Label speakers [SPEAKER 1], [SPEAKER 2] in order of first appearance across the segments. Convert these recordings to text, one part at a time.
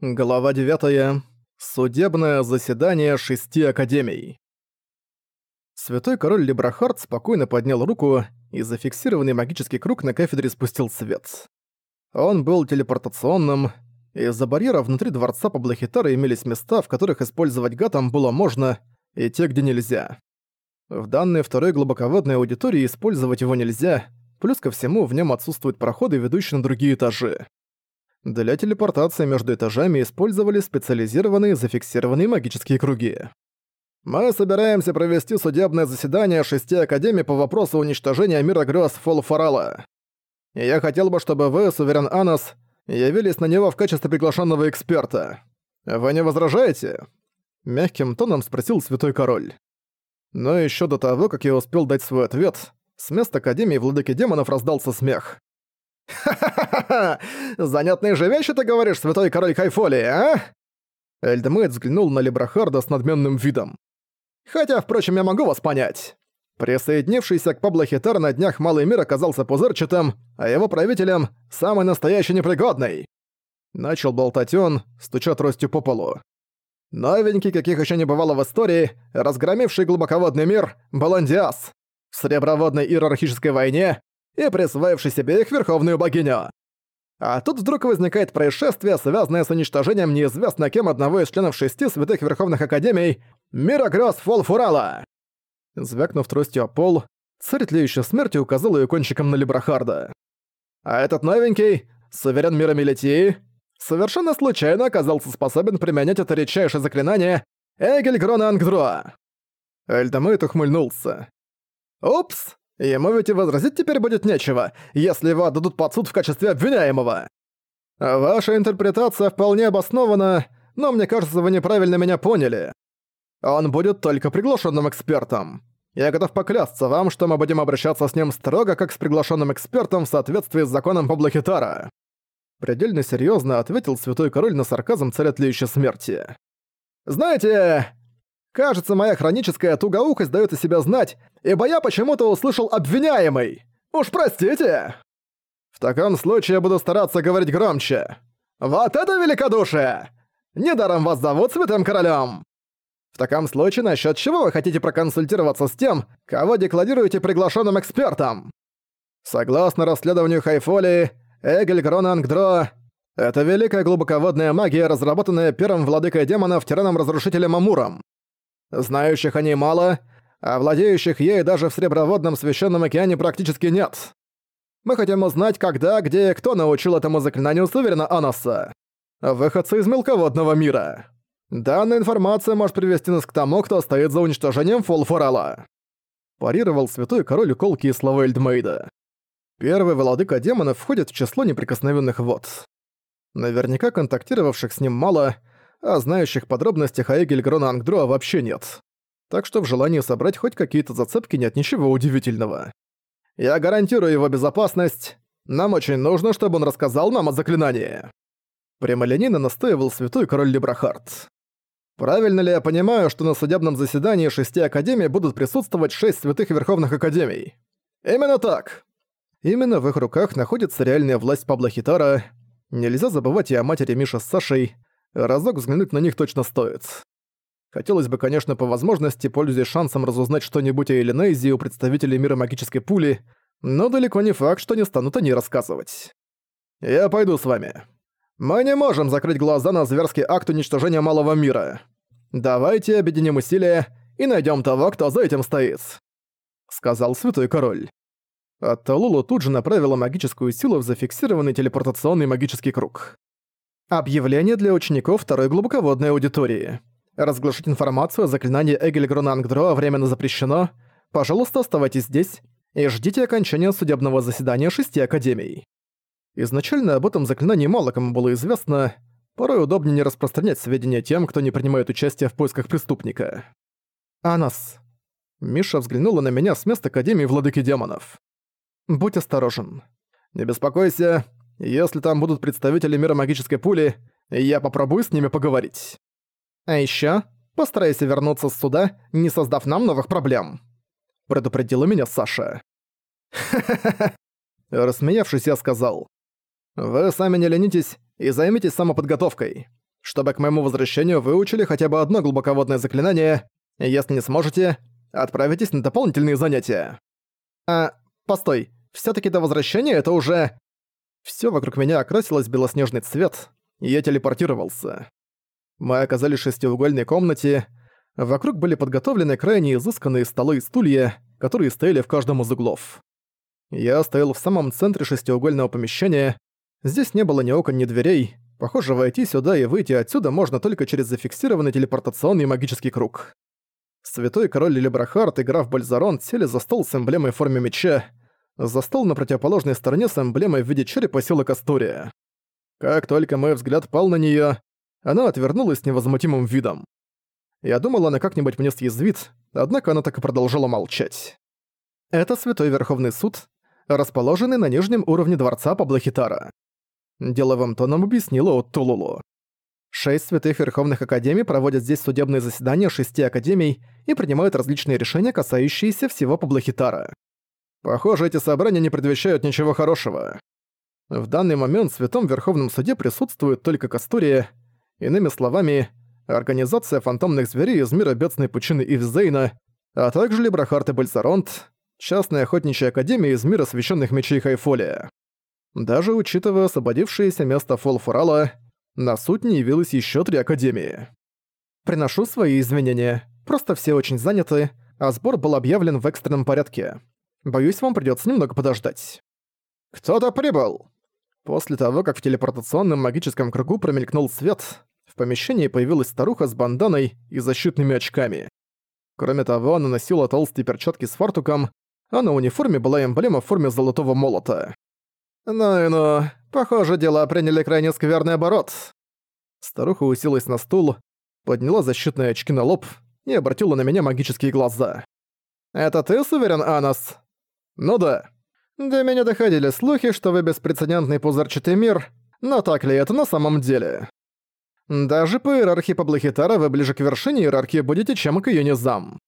[SPEAKER 1] Глава 9. Судебное заседание шести академий. Святой король Лебрахард спокойно поднял руку, и зафиксированный магический круг на кафедре спустил свет. Он был телепортационным, из-за барьера внутри дворца Паблохитара имелись места, в которых использовать гатом было можно, и те, где нельзя. В данной второй глубоководной аудитории использовать его нельзя, плюс ко всему в нем отсутствуют проходы, ведущие на другие этажи. Для телепортации между этажами использовали специализированные зафиксированные магические круги. Мы собираемся провести судебное заседание шести академий по вопросу уничтожения мира грёз Фолфорала. И я хотел бы, чтобы вы, Суверен Анос, явились на него в качестве приглашенного эксперта. Вы не возражаете?» Мягким тоном спросил Святой Король. Но еще до того, как я успел дать свой ответ, с места Академии Владыки Демонов раздался смех. «Ха-ха-ха! Занятные же вещи ты говоришь, святой король Кайфоли, а?» Эльдмейт взглянул на Лебрахарда с надменным видом. «Хотя, впрочем, я могу вас понять. Присоединившийся к Пабло Хитар на днях Малый Мир оказался пузырчатым, а его правителем — самый настоящий непригодный». Начал болтать он, стуча тростью по полу. Новенький, каких еще не бывало в истории, разгромивший глубоководный мир, Баландиас. В среброводной иерархической войне и присвоивший себе их верховную богиню. А тут вдруг возникает происшествие, связанное с уничтожением неизвестно кем одного из членов шести святых верховных академий Мирогрёс Фолфурала. Звякнув тростью о пол, царь тлеющей смерти указал ее кончиком на Либрахарда. А этот новенький, суверен мира Мелитии, совершенно случайно оказался способен применять это редчайшее заклинание Эгель Грона Ангдро. Эльдамейт ухмыльнулся. «Упс, Ему ведь и возразить теперь будет нечего, если его отдадут под суд в качестве обвиняемого. Ваша интерпретация вполне обоснована, но мне кажется, вы неправильно меня поняли. Он будет только приглашенным экспертом. Я готов поклясться вам, что мы будем обращаться с ним строго, как с приглашенным экспертом в соответствии с законом Паблохитара. Предельно серьезно ответил святой король на сарказм царя смерти. «Знаете, Кажется, моя хроническая тугоухость даёт о себя знать, ибо я почему-то услышал «обвиняемый». Уж простите. В таком случае я буду стараться говорить громче. Вот это великодушие! Недаром вас зовут Святым Королем. В таком случае, насчет чего вы хотите проконсультироваться с тем, кого декларируете приглашенным экспертом? Согласно расследованию Хайфоли, Эгель Гронангдро — это великая глубоководная магия, разработанная первым владыкой демонов тираном-разрушителем Амуром. Знающих о ней мало, а владеющих ей даже в Среброводном Священном океане практически нет. Мы хотим узнать, когда, где и кто научил этому заклинанию Суверена Аноса. Выходцы из мелководного мира. Данная информация может привести нас к тому, кто стоит за уничтожением Фолфорала. Парировал святой король колки и слова Эльдмейда. Первый владыка демонов входит в число неприкосновенных вод. Наверняка контактировавших с ним мало — а знающих подробностях о Эгельгрона Ангдроа вообще нет. Так что в желании собрать хоть какие-то зацепки нет ничего удивительного. Я гарантирую его безопасность. Нам очень нужно, чтобы он рассказал нам о заклинании. Прямолинейно настаивал святой король Лебрахард. Правильно ли я понимаю, что на судебном заседании шести академий будут присутствовать шесть святых верховных академий? Именно так. Именно в их руках находится реальная власть Пабло Хитара. Нельзя забывать и о матери Миши с Сашей, разок взглянуть на них точно стоит. Хотелось бы, конечно, по возможности, пользуясь шансом разузнать что-нибудь о Элинейзе у представителей мира магической пули, но далеко не факт, что не станут они рассказывать. «Я пойду с вами. Мы не можем закрыть глаза на зверский акт уничтожения малого мира. Давайте объединим усилия и найдем того, кто за этим стоит», — сказал Святой Король. Атталулу тут же направила магическую силу в зафиксированный телепортационный магический круг. Объявление для учеников второй глубоководной аудитории. Разглашать информацию о заклинании Эгельгрона Ангдро временно запрещено. Пожалуйста, оставайтесь здесь и ждите окончания судебного заседания шести академий. Изначально об этом заклинании мало кому было известно, порой удобнее не распространять сведения тем, кто не принимает участие в поисках преступника. «Анас». Миша взглянула на меня с места Академии Владыки Демонов. «Будь осторожен. Не беспокойся, если там будут представители мира магической пули, я попробую с ними поговорить. А ещё постарайся вернуться с суда, не создав нам новых проблем. Предупредила меня Саша. Ха-ха-ха. Рассмеявшись, я сказал. Вы сами не ленитесь и займитесь самоподготовкой. чтобы к моему возвращению выучили хотя бы одно глубоководное заклинание. Если не сможете, отправитесь на дополнительные занятия. А, постой, все таки до возвращения это уже... Все вокруг меня окрасилось в белоснежный цвет, и я телепортировался. Мы оказались в шестиугольной комнате, вокруг были подготовлены крайне изысканные столы и стулья, которые стояли в каждом из углов. Я стоял в самом центре шестиугольного помещения, здесь не было ни окон, ни дверей, похоже, войти сюда и выйти отсюда можно только через зафиксированный телепортационный магический круг. Святой король Лилибрахард и граф Бальзарон сели за стол с эмблемой в форме меча, за стол на противоположной стороне с эмблемой в виде черепа села Кастория. Как только мой взгляд пал на неё, она отвернулась с невозмутимым видом. Я думал, она как-нибудь мне съязвит, однако она так и продолжала молчать. Это Святой Верховный Суд, расположенный на нижнем уровне дворца Паблохитара. Деловым тоном объяснила от Тулулу. Шесть святых верховных академий проводят здесь судебные заседания шести академий и принимают различные решения, касающиеся всего Паблохитара. Похоже, эти собрания не предвещают ничего хорошего. В данный момент в Святом Верховном Суде присутствует только Кастурия, иными словами, Организация фантомных зверей из мира бедственной пучины Ивзейна, а также Либрахарт и Бальзаронт, частная охотничья академия из мира священных мечей Хайфолия. Даже учитывая освободившееся место Фолфурала, на суд не явилось еще три академии. Приношу свои извинения. Просто все очень заняты, а сбор был объявлен в экстренном порядке. Боюсь, вам придется немного подождать. «Кто-то прибыл!» После того, как в телепортационном магическом кругу промелькнул свет, в помещении появилась старуха с банданой и защитными очками. Кроме того, она носила толстые перчатки с фартуком, а на униформе была эмблема в форме золотого молота. «Ну и ну, похоже, дела приняли крайне скверный оборот». Старуха уселась на стул, подняла защитные очки на лоб и обратила на меня магические глаза. «Это ты, суверен Анас?» «Ну да». До меня доходили слухи, что вы беспрецедентный пузырчатый мир, но так ли это на самом деле? Даже по иерархии Паблохитара вы ближе к вершине иерархии будете, чем к её низам.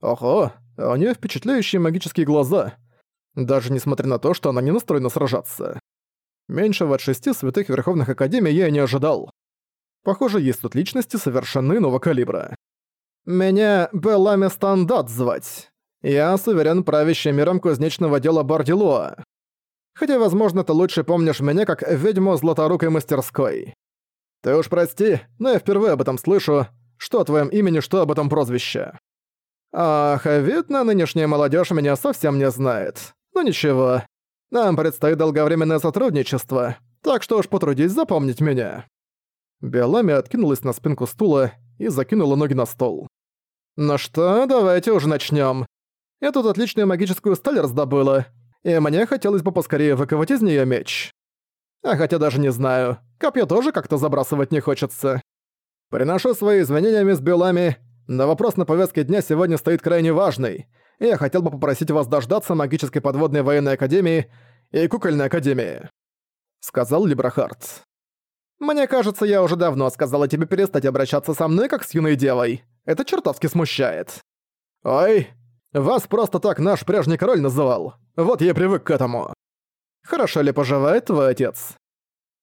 [SPEAKER 1] Ого, у неё впечатляющие магические глаза, даже несмотря на то, что она не настроена сражаться. Меньшего от шести святых Верховных Академий я и не ожидал. Похоже, есть тут личности совершенно иного калибра. Меня Белами Стандат звать. Я суверен правящий миром кузнечного дела Бардилуа. Хотя, возможно, ты лучше помнишь меня как ведьму златорукой мастерской. Ты уж прости, но я впервые об этом слышу. Что о твоем имени, что об этом прозвище. Ах, видно, нынешняя молодежь меня совсем не знает. Но ну ничего. Нам предстоит долговременное сотрудничество, так что уж потрудись запомнить меня. Биолами откинулась на спинку стула и закинула ноги на стол. «Ну что, давайте уже начнем. Я тут отличную магическую сталь раздобыла, и мне хотелось бы поскорее выковать из нее меч. А хотя даже не знаю, копье тоже как-то забрасывать не хочется. Приношу свои извинения, мисс Белами, но вопрос на повестке дня сегодня стоит крайне важный, и я хотел бы попросить вас дождаться магической подводной военной академии и кукольной академии», — сказал Либрахард. «Мне кажется, я уже давно сказала тебе перестать обращаться со мной, как с юной девой. Это чертовски смущает». «Ой, вас просто так наш прежний король называл. Вот я привык к этому. Хорошо ли поживает твой отец?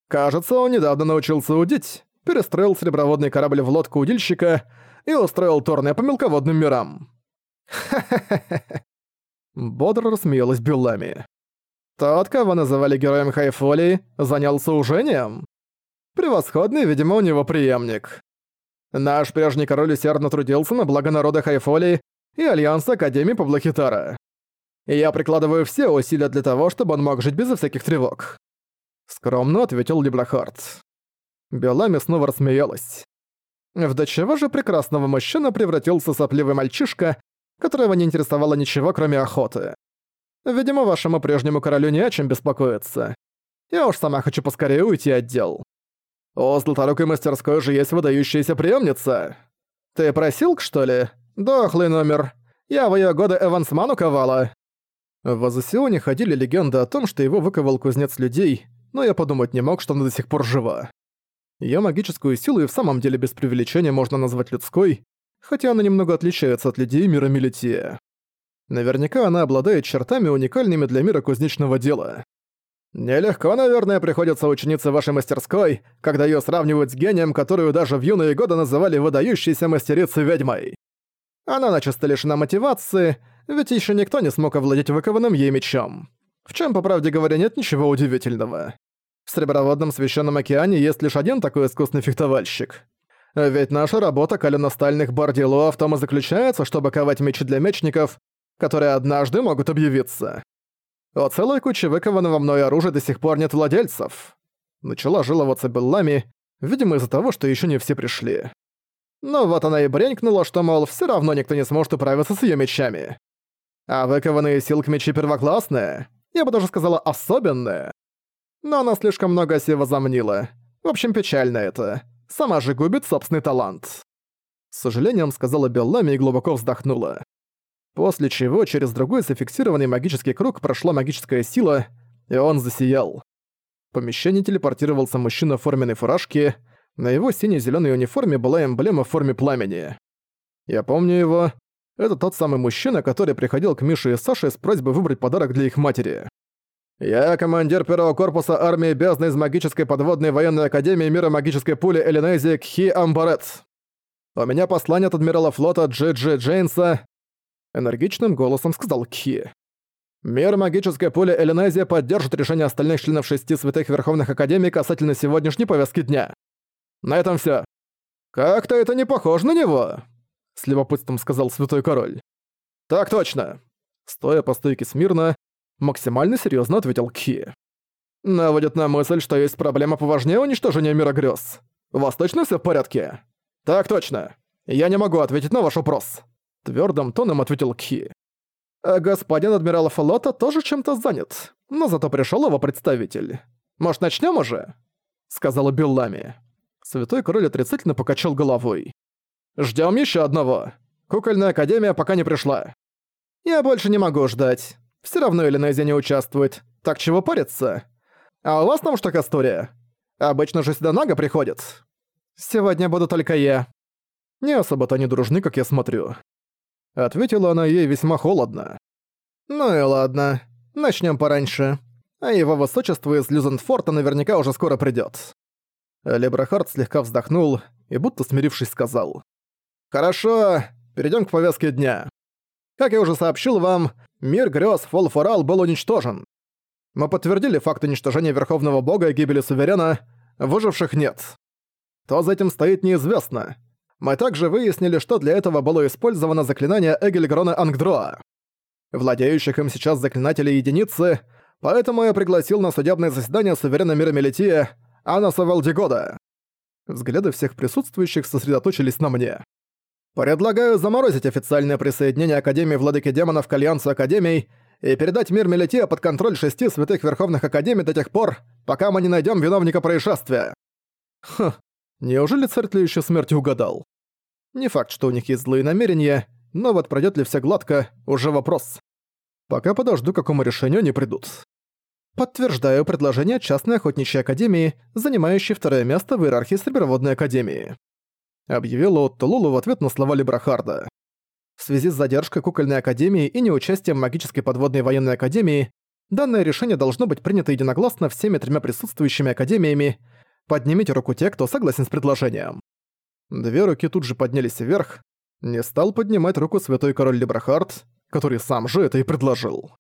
[SPEAKER 1] Кажется, он недавно научился удить, перестроил среброводный корабль в лодку удильщика и устроил турне по мелководным мирам. Ха-ха-ха. Бодро рассмеялась Бюллами. Тот, кого называли героем Хайфолии, занялся ужением? Превосходный, видимо, у него преемник. Наш прежний король усердно трудился на благо народа Хайфолии и Альянса Академии Паблохитара. И я прикладываю все усилия для того, чтобы он мог жить безо всяких тревог. Скромно ответил Либлахард. Белами снова рассмеялась. В до чего же прекрасного мужчина превратился сопливый мальчишка, которого не интересовало ничего, кроме охоты. Видимо, вашему прежнему королю не о чем беспокоиться. Я уж сама хочу поскорее уйти от дел. У золоторукой мастерской же есть выдающаяся приемница. Ты просил, что ли? Дохлый номер. Я в её годы Эвансману ковала». В Азусионе ходили легенды о том, что его выковал кузнец людей, но я подумать не мог, что она до сих пор жива. Её магическую силу и в самом деле без преувеличения можно назвать людской, хотя она немного отличается от людей мира Мелития. Наверняка она обладает чертами, уникальными для мира кузнечного дела. Нелегко, наверное, приходится ученице вашей мастерской, когда её сравнивают с гением, которую даже в юные годы называли выдающейся мастерицей-ведьмой. Она начисто лишена мотивации, ведь ещё никто не смог овладеть выкованным ей мечом. В чем, по правде говоря, нет ничего удивительного. В Среброводном Священном океане есть лишь один такой искусный фехтовальщик. Ведь наша работа коленостальных бардило в том и заключается, чтобы ковать мечи для мечников, которые однажды могут объявиться. У целой кучи выкованного мной оружия до сих пор нет владельцев. Начала жаловаться Беллами, видимо из-за того, что еще не все пришли. Но вот она и бренькнула, что, мол, все равно никто не сможет управиться с ее мечами. А выкованные силк мечи первоклассные, я бы даже сказала особенные. Но она слишком много о себе возомнила. В общем, печально это. Сама же губит собственный талант. С сожалением сказала Беллами и глубоко вздохнула. После чего через другой зафиксированный магический круг прошла магическая сила, и он засиял. В помещение телепортировался мужчина в форменной фуражке, на его сине-зелёной униформе была эмблема в форме пламени. Я помню его. Это тот самый мужчина, который приходил к Мише и Саше с просьбой выбрать подарок для их матери. «Я командир первого корпуса армии Бездны из магической подводной военной академии мира магической пули Элинезии Кхи Амбарет. У меня послание от адмирала флота Джи Джи Джейнса», — энергичным голосом сказал Кхи. «Мир магической пули Элинезия поддержит решение остальных членов шести святых верховных академий касательно сегодняшней повестки дня. На этом все. «Как-то это не похоже на него», — с любопытством сказал святой король. «Так точно». Стоя по стойке смирно, максимально серьезно ответил Ки. Наводит на мысль, что есть проблема поважнее уничтожения мира грез. У вас точно все в порядке? Так точно. Я не могу ответить на ваш вопрос. Твердым тоном ответил Ки. А господин адмирал флота тоже чем-то занят, но зато пришел его представитель. Может, начнем уже? Сказала Беллами. Святой король отрицательно покачал головой. Ждем еще одного. Кукольная академия пока не пришла. Я больше не могу ждать. Все равно Элинезия не участвует. Так чего париться? А у вас там что, Кастория? Обычно же сюда Нага приходит. Сегодня буду только я. Не особо-то не дружны, как я смотрю. Ответила она ей весьма холодно. Ну и ладно. Начнем пораньше. А его высочество из Люзенфорта наверняка уже скоро придет. Лебрахард слегка вздохнул и, будто смирившись, сказал. «Хорошо, перейдем к повестке дня. Как я уже сообщил вам, мир грёз Фолфорал был уничтожен. Мы подтвердили факт уничтожения Верховного Бога и гибели Суверена, выживших нет. То за этим стоит неизвестно. Мы также выяснили, что для этого было использовано заклинание Эгельгрона Ангдроа. Владеющих им сейчас заклинателей единицы, поэтому я пригласил на судебное заседание Суверена Мира Мелития Анаса Валдигода. Взгляды всех присутствующих сосредоточились на мне. Предлагаю заморозить официальное присоединение Академии Владыки Демонов к Альянсу Академий и передать мир Мелития под контроль шести святых Верховных Академий до тех пор, пока мы не найдем виновника происшествия. Хм, неужели царь тлеющей смерти угадал? Не факт, что у них есть злые намерения, но вот пройдет ли все гладко, уже вопрос. Пока подожду, к какому решению они придут. Подтверждаю предложение частной охотничьей академии, занимающей второе место в иерархии Среброводной академии объявила Отто Лулу в ответ на слова Лебрахарда. В связи с задержкой кукольной академии и неучастием магической подводной военной академии, данное решение должно быть принято единогласно всеми тремя присутствующими академиями. Поднимите руку те, кто согласен с предложением. Две руки тут же поднялись вверх. Не стал поднимать руку святой король Лебрахард, который сам же это и предложил.